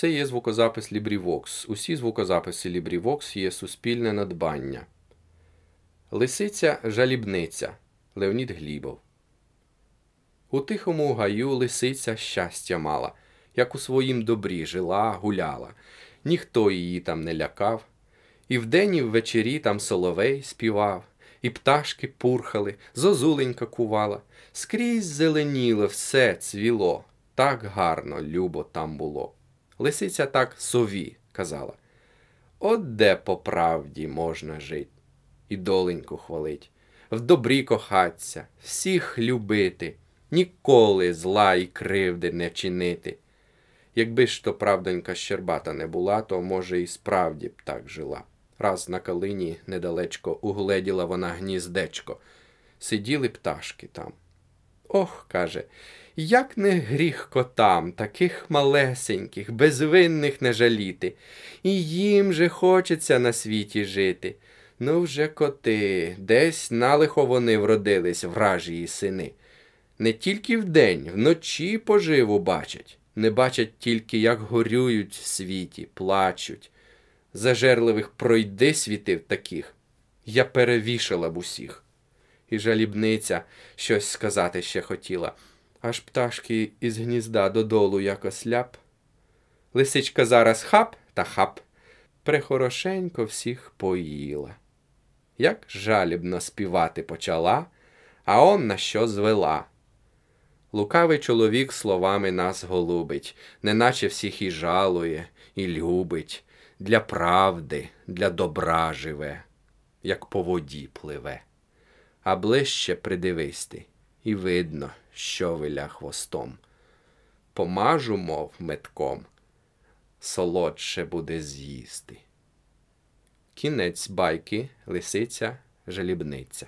Це є звукозапис LibriVox. Усі звукозаписи LibriVox є суспільне надбання. Лисиця жалібниця Леонід Глібов. У тихому гаю лисиця щастя мала, як у своїм добрі жила, гуляла. Ніхто її там не лякав. І вдень, і ввечері там соловей співав, і пташки пурхали, зозуленька кувала. Скрізь зеленіло, все цвіло, так гарно, любо там було. Лисиця так сові казала. От де по правді можна жить, і доленьку хвалить, в добрі кохаться, всіх любити, ніколи зла і кривди не чинити. Якби ж то правдонька Щербата не була, то, може, і справді б так жила. Раз на калині недалечко угледіла вона гніздечко. Сиділи пташки там. Ох, каже, як не гріх котам, таких малесеньких, безвинних не жаліти, і їм же хочеться на світі жити. Ну вже коти, десь налихо вони вродились, вражії сини. Не тільки вдень, вночі поживу бачать, не бачать тільки, як горюють в світі, плачуть. Зажерливих пройди світив таких, я перевішала б усіх. І жалібниця щось сказати ще хотіла, аж пташки із гнізда додолу якось ляп. Лисичка зараз хап та хап, прехорошенько всіх поїла. Як жалібно співати почала, а он на що звела. Лукавий чоловік словами нас голубить, неначе всіх і жалує, і любить, для правди, для добра живе, як по воді пливе. А ближче придивись ти, і видно, що виля хвостом. Помажу, мов метком, солодше буде з'їсти. Кінець байки, лисиця, жалібниця.